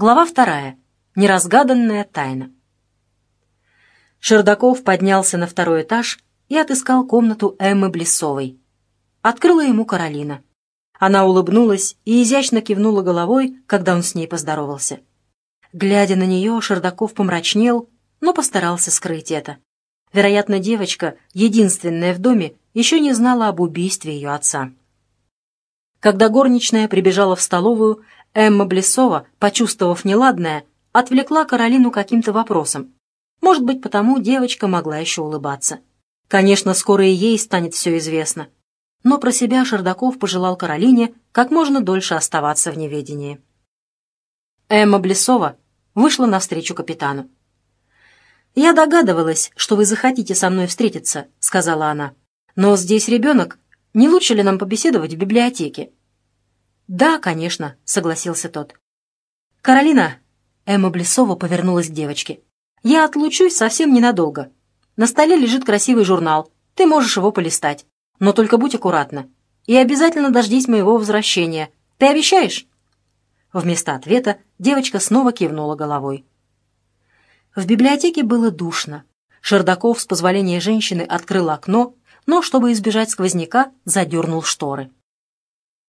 Глава вторая. Неразгаданная тайна. Шердаков поднялся на второй этаж и отыскал комнату Эммы Блесовой. Открыла ему Каролина. Она улыбнулась и изящно кивнула головой, когда он с ней поздоровался. Глядя на нее, Шердаков помрачнел, но постарался скрыть это. Вероятно, девочка, единственная в доме, еще не знала об убийстве ее отца. Когда горничная прибежала в столовую, Эмма Блесова, почувствовав неладное, отвлекла Каролину каким-то вопросом. Может быть, потому девочка могла еще улыбаться. Конечно, скоро и ей станет все известно. Но про себя Шердаков пожелал Каролине как можно дольше оставаться в неведении. Эмма Блесова вышла навстречу капитану. «Я догадывалась, что вы захотите со мной встретиться», — сказала она. «Но здесь ребенок. Не лучше ли нам побеседовать в библиотеке?» «Да, конечно», — согласился тот. «Каролина», — Эмма Блесова повернулась к девочке, — «я отлучусь совсем ненадолго. На столе лежит красивый журнал. Ты можешь его полистать. Но только будь аккуратна. И обязательно дождись моего возвращения. Ты обещаешь?» Вместо ответа девочка снова кивнула головой. В библиотеке было душно. Шердаков, с позволения женщины, открыл окно, но, чтобы избежать сквозняка, задернул шторы.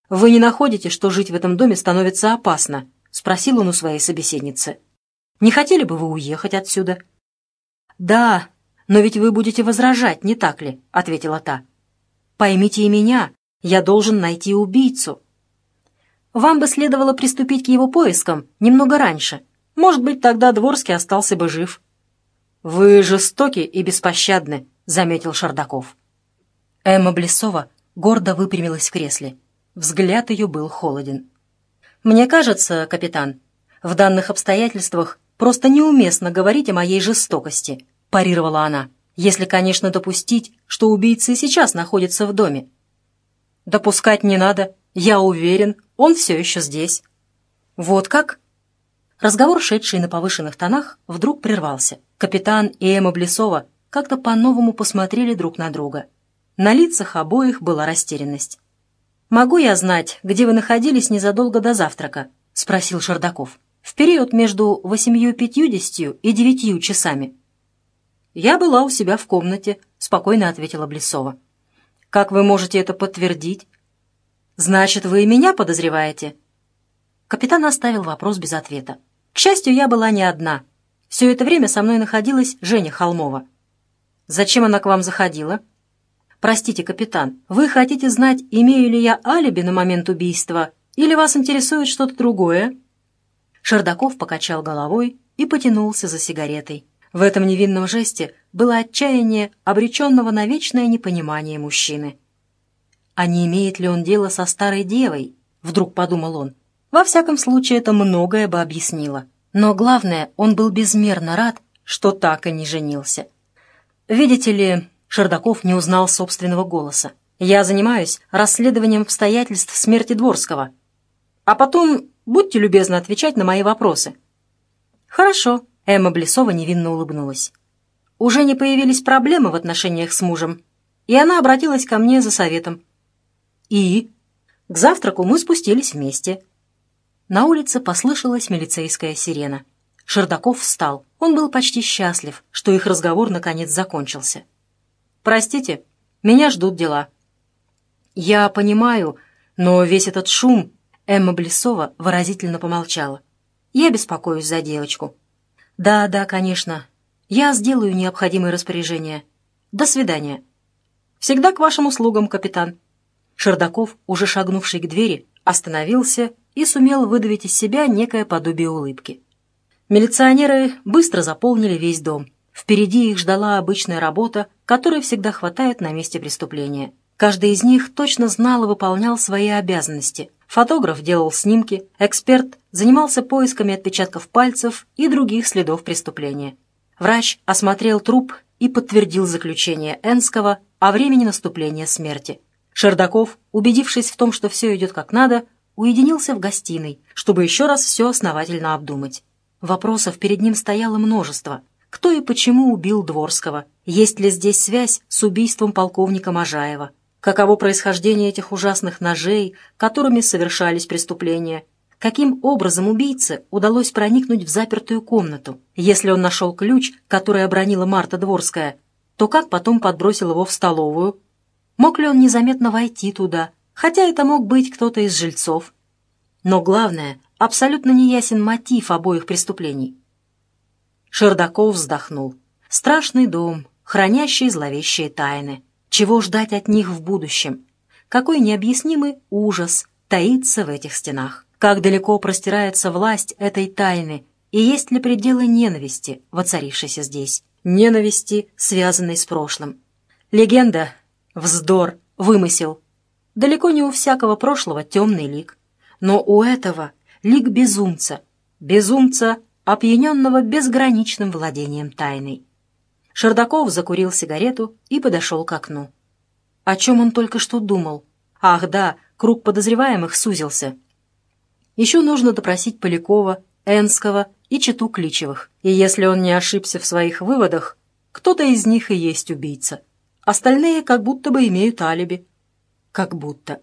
«Вы не находите, что жить в этом доме становится опасно?» — спросил он у своей собеседницы. «Не хотели бы вы уехать отсюда?» «Да, но ведь вы будете возражать, не так ли?» — ответила та. «Поймите и меня, я должен найти убийцу». «Вам бы следовало приступить к его поискам немного раньше. Может быть, тогда Дворский остался бы жив». «Вы жестоки и беспощадны», — заметил Шардаков. Эмма Блесова гордо выпрямилась в кресле. Взгляд ее был холоден. «Мне кажется, капитан, в данных обстоятельствах просто неуместно говорить о моей жестокости», — парировала она, «если, конечно, допустить, что убийца сейчас находится в доме». «Допускать не надо. Я уверен, он все еще здесь». «Вот как?» Разговор, шедший на повышенных тонах, вдруг прервался. Капитан и Эмма Блесова как-то по-новому посмотрели друг на друга. На лицах обоих была растерянность. «Могу я знать, где вы находились незадолго до завтрака?» — спросил Шардаков. «В период между восемью пятьюдесятью и девятью часами». «Я была у себя в комнате», — спокойно ответила Блесова. «Как вы можете это подтвердить?» «Значит, вы и меня подозреваете?» Капитан оставил вопрос без ответа. «К счастью, я была не одна. Все это время со мной находилась Женя Холмова». «Зачем она к вам заходила?» «Простите, капитан, вы хотите знать, имею ли я алиби на момент убийства, или вас интересует что-то другое?» Шердаков покачал головой и потянулся за сигаретой. В этом невинном жесте было отчаяние обреченного на вечное непонимание мужчины. «А не имеет ли он дело со старой девой?» — вдруг подумал он. Во всяком случае, это многое бы объяснило. Но главное, он был безмерно рад, что так и не женился. Видите ли, Шердаков не узнал собственного голоса. «Я занимаюсь расследованием обстоятельств смерти Дворского. А потом будьте любезны отвечать на мои вопросы». «Хорошо», — Эмма Блесова невинно улыбнулась. «Уже не появились проблемы в отношениях с мужем, и она обратилась ко мне за советом». «И?» К завтраку мы спустились вместе. На улице послышалась милицейская сирена. Шердаков встал. Он был почти счастлив, что их разговор наконец закончился. «Простите, меня ждут дела». «Я понимаю, но весь этот шум...» Эмма Блесова выразительно помолчала. «Я беспокоюсь за девочку». «Да, да, конечно. Я сделаю необходимые распоряжения. До свидания». «Всегда к вашим услугам, капитан». Шердаков, уже шагнувший к двери, остановился и сумел выдавить из себя некое подобие улыбки. Милиционеры быстро заполнили весь дом. Впереди их ждала обычная работа, которой всегда хватает на месте преступления. Каждый из них точно знал и выполнял свои обязанности. Фотограф делал снимки, эксперт занимался поисками отпечатков пальцев и других следов преступления. Врач осмотрел труп и подтвердил заключение Энского о времени наступления смерти. Шердаков, убедившись в том, что все идет как надо, уединился в гостиной, чтобы еще раз все основательно обдумать. Вопросов перед ним стояло множество. Кто и почему убил Дворского? Есть ли здесь связь с убийством полковника Можаева? Каково происхождение этих ужасных ножей, которыми совершались преступления? каким образом убийце удалось проникнуть в запертую комнату. Если он нашел ключ, который обронила Марта Дворская, то как потом подбросил его в столовую? Мог ли он незаметно войти туда? Хотя это мог быть кто-то из жильцов. Но главное, абсолютно неясен мотив обоих преступлений. Шердаков вздохнул. Страшный дом, хранящий зловещие тайны. Чего ждать от них в будущем? Какой необъяснимый ужас таится в этих стенах? Как далеко простирается власть этой тайны? И есть ли пределы ненависти, воцарившейся здесь? Ненависти, связанной с прошлым. Легенда, вздор, вымысел. Далеко не у всякого прошлого темный лик. Но у этого лик безумца. Безумца, опьяненного безграничным владением тайной. Шердаков закурил сигарету и подошел к окну. О чем он только что думал? Ах, да, круг подозреваемых сузился. Еще нужно допросить Полякова, Энского и Читу Кличевых. И если он не ошибся в своих выводах, кто-то из них и есть убийца. Остальные как будто бы имеют алиби. Как будто.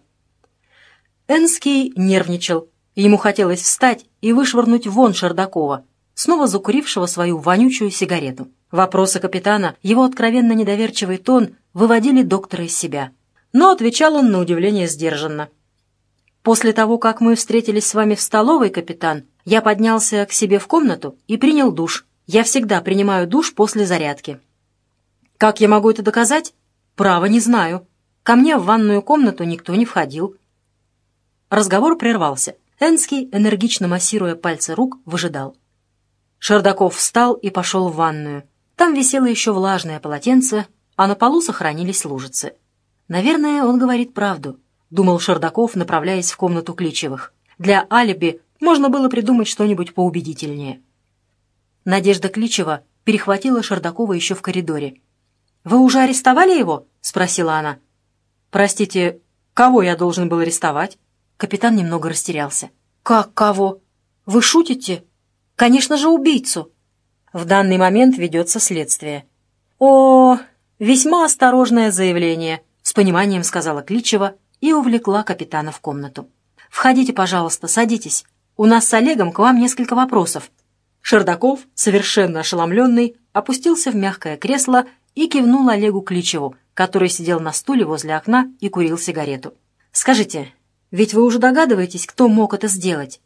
Энский нервничал. Ему хотелось встать и вышвырнуть вон Шердакова, снова закурившего свою вонючую сигарету. Вопросы капитана, его откровенно недоверчивый тон выводили доктора из себя. Но отвечал он на удивление сдержанно. «После того, как мы встретились с вами в столовой, капитан, я поднялся к себе в комнату и принял душ. Я всегда принимаю душ после зарядки». «Как я могу это доказать?» «Право не знаю. Ко мне в ванную комнату никто не входил». Разговор прервался. Энский, энергично массируя пальцы рук, выжидал. Шердаков встал и пошел в ванную. Там висело еще влажное полотенце, а на полу сохранились лужицы. «Наверное, он говорит правду», — думал Шердаков, направляясь в комнату Кличевых. «Для алиби можно было придумать что-нибудь поубедительнее». Надежда Кличева перехватила Шердакова еще в коридоре. «Вы уже арестовали его?» — спросила она. «Простите, кого я должен был арестовать?» Капитан немного растерялся. «Как кого? Вы шутите? Конечно же, убийцу!» В данный момент ведется следствие. «О, весьма осторожное заявление», — с пониманием сказала Кличева и увлекла капитана в комнату. «Входите, пожалуйста, садитесь. У нас с Олегом к вам несколько вопросов». Шердаков, совершенно ошеломленный, опустился в мягкое кресло и кивнул Олегу Кличеву, который сидел на стуле возле окна и курил сигарету. «Скажите, ведь вы уже догадываетесь, кто мог это сделать?»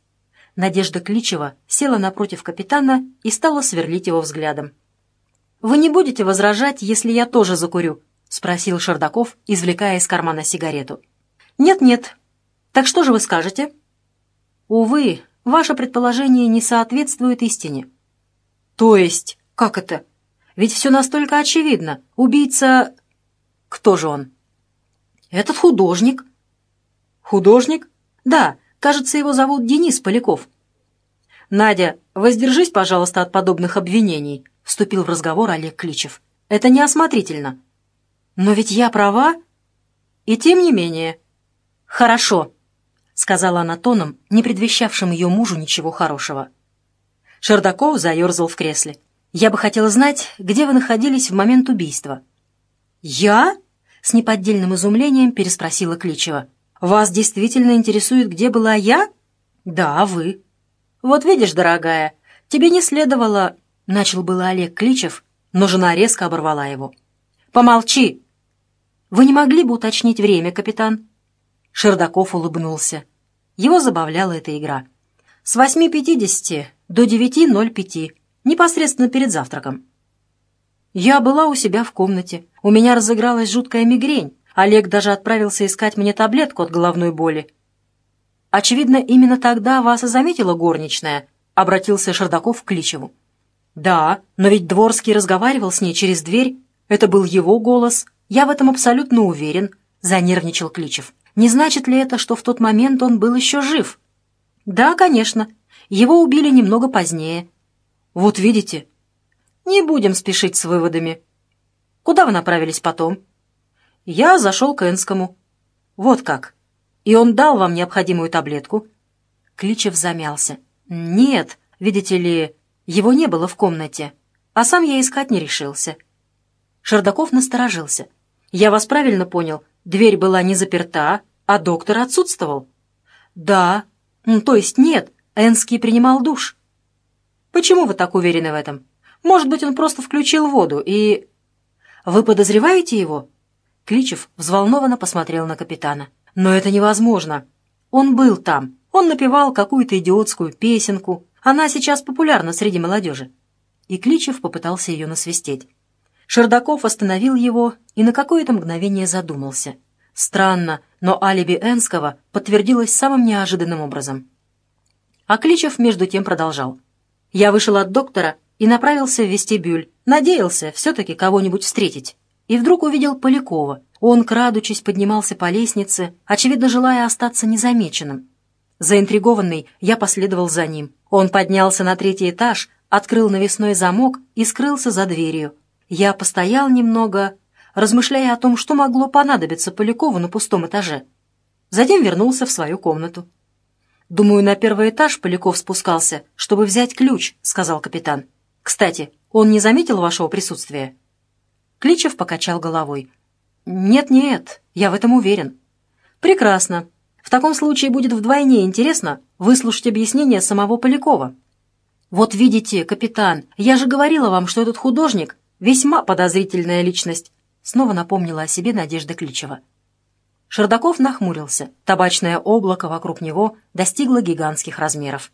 Надежда Кличева села напротив капитана и стала сверлить его взглядом. «Вы не будете возражать, если я тоже закурю?» — спросил Шардаков, извлекая из кармана сигарету. «Нет-нет. Так что же вы скажете?» «Увы, ваше предположение не соответствует истине». «То есть? Как это? Ведь все настолько очевидно. Убийца... Кто же он?» «Этот художник». «Художник? Да, Кажется, его зовут Денис Поляков. «Надя, воздержись, пожалуйста, от подобных обвинений», — вступил в разговор Олег Кличев. «Это неосмотрительно». «Но ведь я права?» «И тем не менее». «Хорошо», — сказала она тоном, не предвещавшим ее мужу ничего хорошего. Шердаков заерзал в кресле. «Я бы хотела знать, где вы находились в момент убийства». «Я?» — с неподдельным изумлением переспросила Кличева. Вас действительно интересует, где была я? Да, вы. Вот видишь, дорогая, тебе не следовало... Начал было Олег Кличев, но жена резко оборвала его. Помолчи. Вы не могли бы уточнить время, капитан? Шердаков улыбнулся. Его забавляла эта игра. С 8.50 до 9.05, непосредственно перед завтраком. Я была у себя в комнате. У меня разыгралась жуткая мигрень. Олег даже отправился искать мне таблетку от головной боли. «Очевидно, именно тогда вас и заметила горничная», — обратился Шардаков к Кличеву. «Да, но ведь Дворский разговаривал с ней через дверь. Это был его голос. Я в этом абсолютно уверен», — занервничал Кличев. «Не значит ли это, что в тот момент он был еще жив?» «Да, конечно. Его убили немного позднее». «Вот видите». «Не будем спешить с выводами». «Куда вы направились потом?» Я зашел к Энскому. Вот как. И он дал вам необходимую таблетку? Кличев замялся. Нет, видите ли, его не было в комнате, а сам я искать не решился. Шердаков насторожился. Я вас правильно понял, дверь была не заперта, а доктор отсутствовал? Да, То есть нет, Энский принимал душ. Почему вы так уверены в этом? Может быть, он просто включил воду и... Вы подозреваете его? Кличев взволнованно посмотрел на капитана. Но это невозможно. Он был там. Он напевал какую-то идиотскую песенку. Она сейчас популярна среди молодежи. И Кличев попытался ее насвистеть. Шердаков остановил его и на какое-то мгновение задумался. Странно, но алиби Энского подтвердилось самым неожиданным образом. А Кличев между тем продолжал. «Я вышел от доктора и направился в вестибюль. Надеялся все-таки кого-нибудь встретить. И вдруг увидел Полякова. Он, крадучись, поднимался по лестнице, очевидно, желая остаться незамеченным. Заинтригованный, я последовал за ним. Он поднялся на третий этаж, открыл навесной замок и скрылся за дверью. Я постоял немного, размышляя о том, что могло понадобиться Полякову на пустом этаже. Затем вернулся в свою комнату. «Думаю, на первый этаж Поляков спускался, чтобы взять ключ», — сказал капитан. «Кстати, он не заметил вашего присутствия?» Кличев покачал головой. «Нет-нет, я в этом уверен». «Прекрасно. В таком случае будет вдвойне интересно выслушать объяснение самого Полякова». «Вот видите, капитан, я же говорила вам, что этот художник — весьма подозрительная личность», — снова напомнила о себе Надежда Кличева. Шердаков нахмурился. Табачное облако вокруг него достигло гигантских размеров.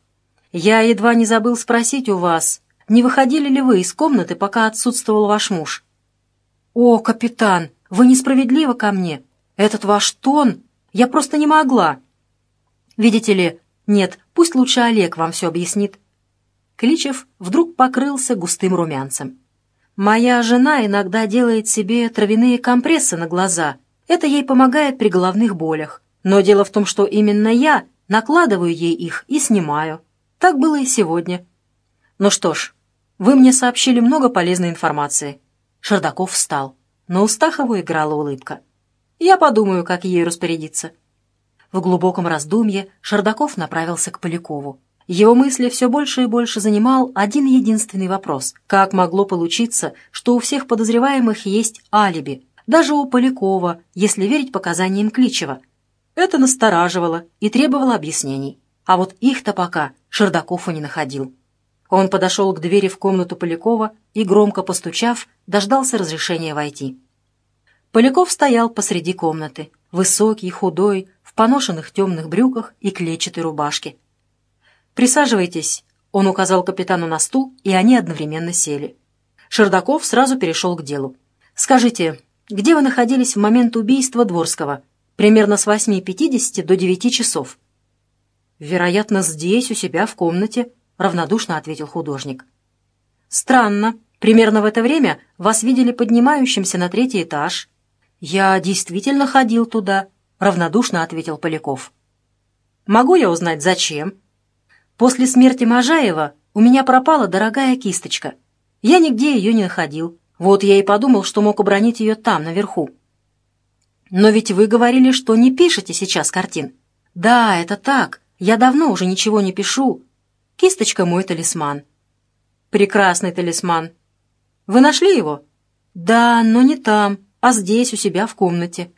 «Я едва не забыл спросить у вас, не выходили ли вы из комнаты, пока отсутствовал ваш муж?» «О, капитан, вы несправедливы ко мне. Этот ваш тон... Я просто не могла». «Видите ли, нет, пусть лучше Олег вам все объяснит». Кличев вдруг покрылся густым румянцем. «Моя жена иногда делает себе травяные компрессы на глаза», это ей помогает при головных болях. Но дело в том, что именно я накладываю ей их и снимаю. Так было и сегодня. Ну что ж, вы мне сообщили много полезной информации. Шердаков встал. На устах его играла улыбка. Я подумаю, как ей распорядиться. В глубоком раздумье Шердаков направился к Полякову. Его мысли все больше и больше занимал один единственный вопрос. Как могло получиться, что у всех подозреваемых есть алиби, даже у Полякова, если верить показаниям Кличева. Это настораживало и требовало объяснений. А вот их-то пока Шердаков и не находил. Он подошел к двери в комнату Полякова и, громко постучав, дождался разрешения войти. Поляков стоял посреди комнаты, высокий, худой, в поношенных темных брюках и клетчатой рубашке. «Присаживайтесь», — он указал капитану на стул, и они одновременно сели. Шердаков сразу перешел к делу. «Скажите, где вы находились в момент убийства Дворского? Примерно с 8.50 до 9 часов. «Вероятно, здесь, у себя, в комнате», — равнодушно ответил художник. «Странно. Примерно в это время вас видели поднимающимся на третий этаж». «Я действительно ходил туда», — равнодушно ответил Поляков. «Могу я узнать, зачем?» «После смерти Можаева у меня пропала дорогая кисточка. Я нигде ее не находил. Вот я и подумал, что мог обронить ее там, наверху. Но ведь вы говорили, что не пишете сейчас картин. Да, это так. Я давно уже ничего не пишу. Кисточка мой талисман. Прекрасный талисман. Вы нашли его? Да, но не там, а здесь, у себя в комнате.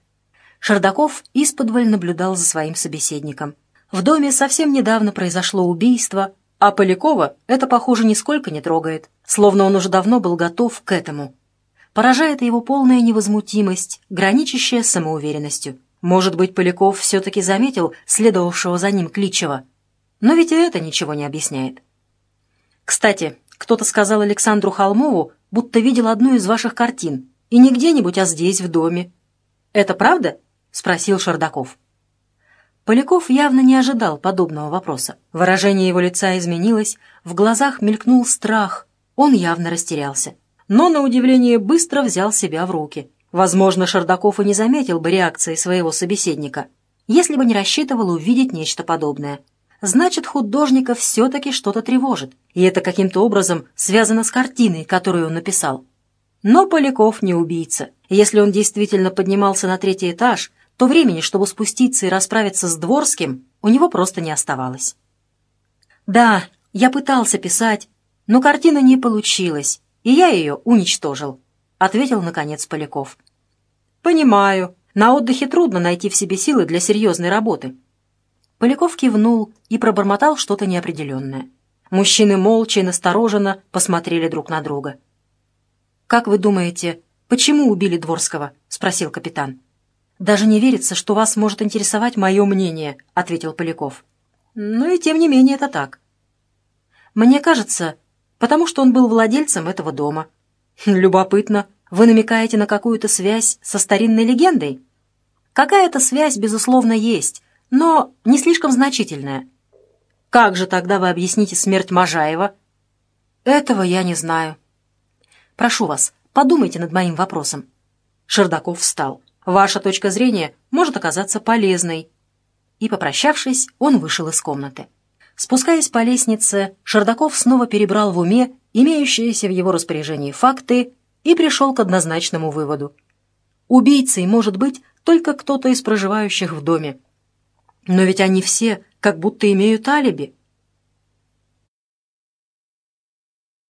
Шардаков исподволь наблюдал за своим собеседником. В доме совсем недавно произошло убийство, а Полякова это, похоже, нисколько не трогает, словно он уже давно был готов к этому. Поражает его полная невозмутимость, граничащая с самоуверенностью. Может быть, Поляков все-таки заметил следовавшего за ним Кличева. Но ведь и это ничего не объясняет. Кстати, кто-то сказал Александру Холмову, будто видел одну из ваших картин, и не где-нибудь, а здесь, в доме. «Это правда?» — спросил Шардаков. Поляков явно не ожидал подобного вопроса. Выражение его лица изменилось, в глазах мелькнул страх. Он явно растерялся. Но, на удивление, быстро взял себя в руки. Возможно, Шардаков и не заметил бы реакции своего собеседника, если бы не рассчитывал увидеть нечто подобное. Значит, художника все-таки что-то тревожит, и это каким-то образом связано с картиной, которую он написал. Но Поляков не убийца. Если он действительно поднимался на третий этаж, то времени, чтобы спуститься и расправиться с Дворским, у него просто не оставалось. «Да, я пытался писать, но картина не получилась, и я ее уничтожил», — ответил, наконец, Поляков. «Понимаю. На отдыхе трудно найти в себе силы для серьезной работы». Поляков кивнул и пробормотал что-то неопределенное. Мужчины молча и настороженно посмотрели друг на друга. «Как вы думаете, почему убили Дворского?» — спросил капитан. «Даже не верится, что вас может интересовать мое мнение», — ответил Поляков. «Ну и тем не менее это так». «Мне кажется, потому что он был владельцем этого дома». «Любопытно. Вы намекаете на какую-то связь со старинной легендой?» «Какая-то связь, безусловно, есть, но не слишком значительная». «Как же тогда вы объясните смерть Можаева?» «Этого я не знаю». «Прошу вас, подумайте над моим вопросом». Шердаков встал. «Ваша точка зрения может оказаться полезной». И, попрощавшись, он вышел из комнаты. Спускаясь по лестнице, Шердаков снова перебрал в уме имеющиеся в его распоряжении факты и пришел к однозначному выводу. Убийцей может быть только кто-то из проживающих в доме. Но ведь они все как будто имеют алиби.